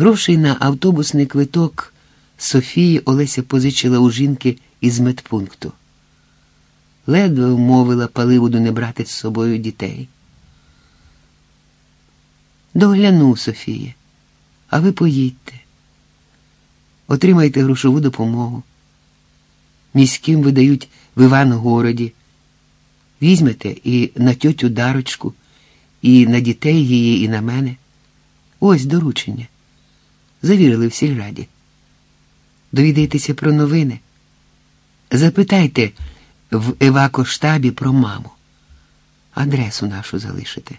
Грошей на автобусний квиток Софії Олеся позичила у жінки із медпункту. Ледве вмовила паливоду не брати з собою дітей. Догляну, Софія, а ви поїдьте. Отримайте грошову допомогу. Міським видають в Івангороді. Візьмете і на тьотю дарочку, і на дітей її, і на мене. Ось доручення. Завірили в сільраді. Довідайтеся про новини. Запитайте в евакоштабі про маму. Адресу нашу залишите.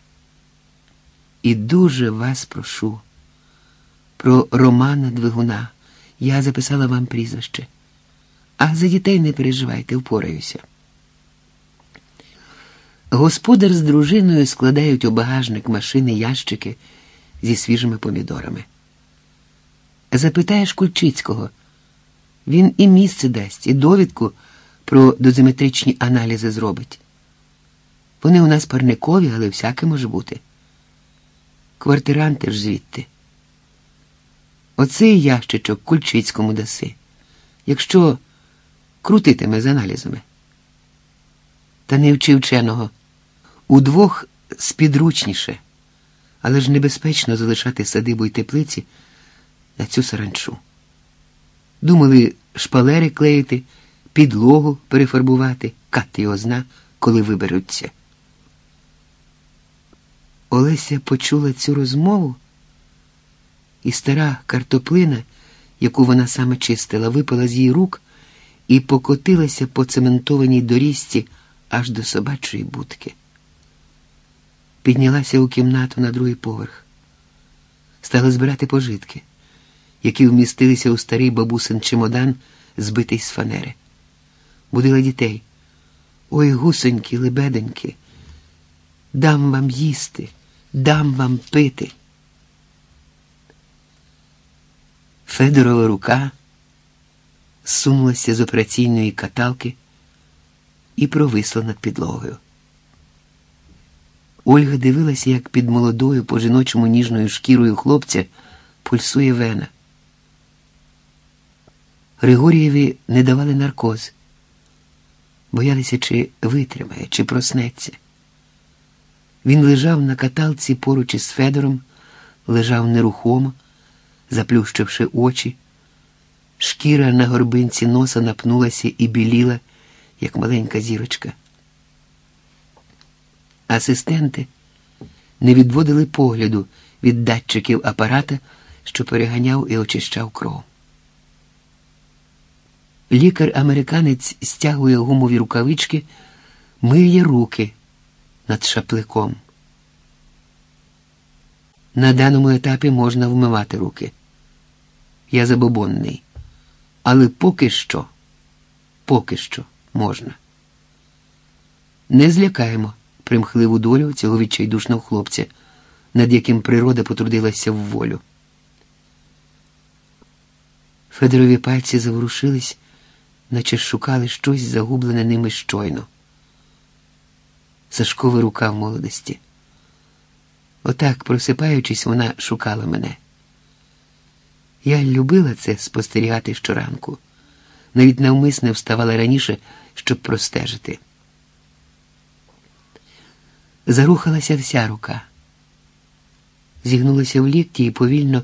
І дуже вас прошу про Романа Двигуна. Я записала вам прізвище. А за дітей не переживайте, впораюся. Господар з дружиною складають у багажник машини ящики зі свіжими помідорами. Запитаєш Кульчицького, він і місце дасть, і довідку про дозиметричні аналізи зробить. Вони у нас парникові, але всяке може бути. Квартиранти ж звідти. Оцей ящичок Кульчицькому даси, якщо крутитиме з аналізами. Та не вчи вченого. Удвох спідручніше, але ж небезпечно залишати садибу й теплиці на цю саранчу. Думали шпалери клеїти, підлогу перефарбувати, кати його зна, коли виберуться. Олеся почула цю розмову, і стара картоплина, яку вона саме чистила, випала з її рук і покотилася по цементованій доріжці аж до собачої будки. Піднялася у кімнату на другий поверх, стала збирати пожитки, які вмістилися у старий бабусин чемодан, збитий з фанери. Будила дітей. Ой, гусоньки, лебеденьки, дам вам їсти, дам вам пити. Федорова рука сунулася з операційної каталки і провисла над підлогою. Ольга дивилася, як під молодою по жіночому ніжною шкірою хлопця пульсує вена. Григорієві не давали наркоз, боялися, чи витримає, чи проснеться. Він лежав на каталці поруч із Федором, лежав нерухомо, заплющивши очі. Шкіра на горбинці носа напнулася і біліла, як маленька зірочка. Асистенти не відводили погляду від датчиків апарата, що переганяв і очищав кров. Лікар-американець стягує гумові рукавички, миє руки над шапликом. На даному етапі можна вмивати руки. Я забобонний. Але поки що, поки що можна. Не злякаємо примхливу долю цього відчайдушного хлопця, над яким природа потрудилася в волю. Федорові пальці заворушились, наче шукали щось загублене ними щойно. Сашкова рука в молодості. Отак, просипаючись, вона шукала мене. Я любила це спостерігати щоранку, навіть навмисне вставала раніше, щоб простежити. Зарухалася вся рука, зігнулася в лікті і повільно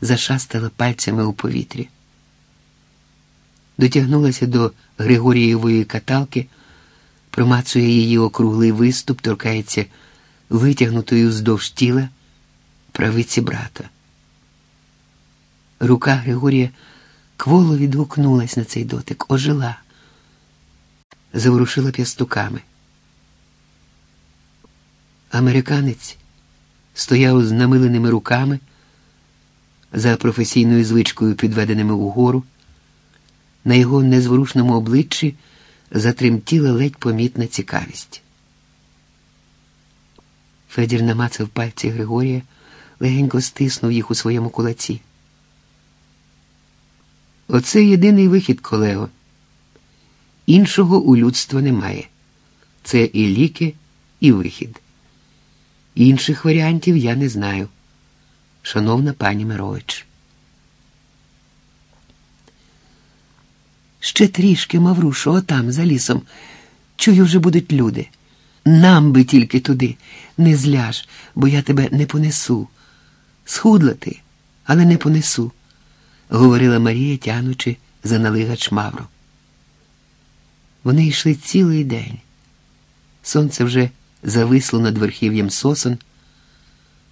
зашастила пальцями у повітрі. Дотягнулася до Григорієвої каталки, промацує її округлий виступ, торкається витягнутою вздовж тіла правиці брата. Рука Григорія кволо відгукнулась на цей дотик, ожила, заворушила п'ястуками. Американець стояв з намиленими руками, за професійною звичкою, підведеними угору. На його незворушному обличчі затремтіла ледь помітна цікавість. Федір намацав пальці Григорія, легенько стиснув їх у своєму кулаці. Оце єдиний вихід, колего. Іншого у людства немає. Це і ліки, і вихід. Інших варіантів я не знаю, шановна пані Мирович. Ще трішки, Маврушу, отам, за лісом. Чую, вже будуть люди. Нам би тільки туди. Не зляж, бо я тебе не понесу. Схудла ти, але не понесу, говорила Марія, тянучи за налигач Мавру. Вони йшли цілий день. Сонце вже зависло над верхів'ям сосон,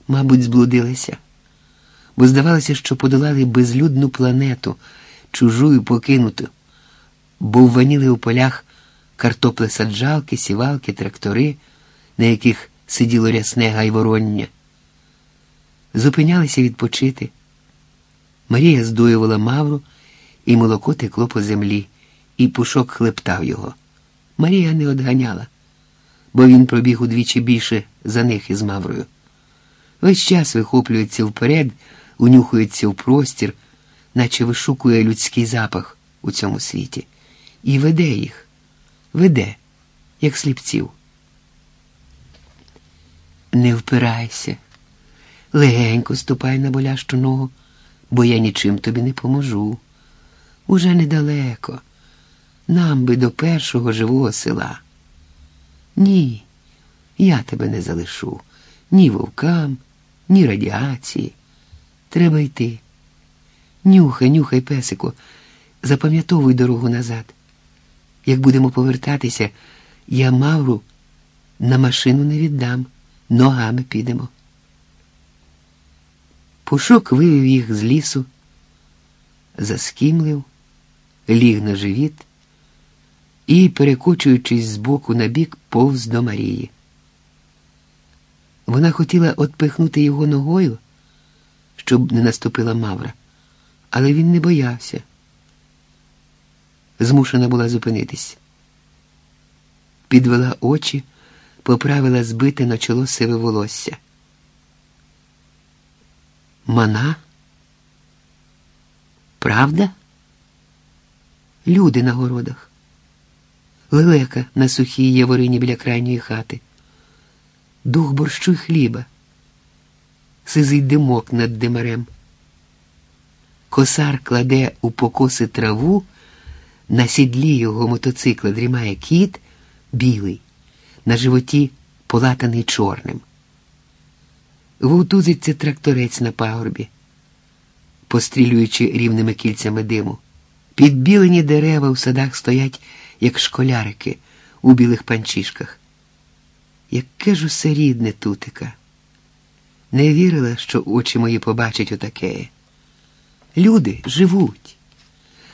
мабуть, зблудилися, бо здавалося, що подолали безлюдну планету, чужу і покинуту, бо вваніли у полях картопле саджалки, сівалки, трактори, на яких сиділо рясне гайвороння. Зупинялися відпочити. Марія здоювала мавру, і молоко текло по землі, і пушок хлептав його. Марія не одганяла, бо він пробіг удвічі більше за них із маврою. Весь час вихоплюється вперед, унюхується в простір, наче вишукує людський запах у цьому світі, і веде їх, веде, як сліпців. Не впирайся, легенько ступай на болящу ногу, бо я нічим тобі не поможу. Уже недалеко. Нам би до першого живого села. Ні, я тебе не залишу ні вовкам, ні радіації. Треба йти. Нюхай, нюхай, песику, запам'ятовуй дорогу назад. Як будемо повертатися, я Мавру на машину не віддам, ногами підемо. Пушок вивів їх з лісу, заскімлив, ліг на живіт і, перекочуючись з боку на бік, повз до Марії. Вона хотіла отпихнути його ногою, щоб не наступила Мавра, але він не боявся. Змушена була зупинитись. Підвела очі, поправила збите на чоло сиве волосся. Мана? Правда? Люди на городах. Лелека на сухій яворині біля крайньої хати, дух борщу й хліба, сизий димок над димарем. Косар кладе у покоси траву, на сідлі його мотоцикла дрімає кіт білий, на животі полатаний чорним. Вовтузиться тракторець на пагорбі, пострілюючи рівними кільцями диму. Підбілені дерева в садах стоять, як школярики у білих панчішках. Яке ж усе рідне тутика. Не вірила, що очі мої побачать отаке. Люди живуть.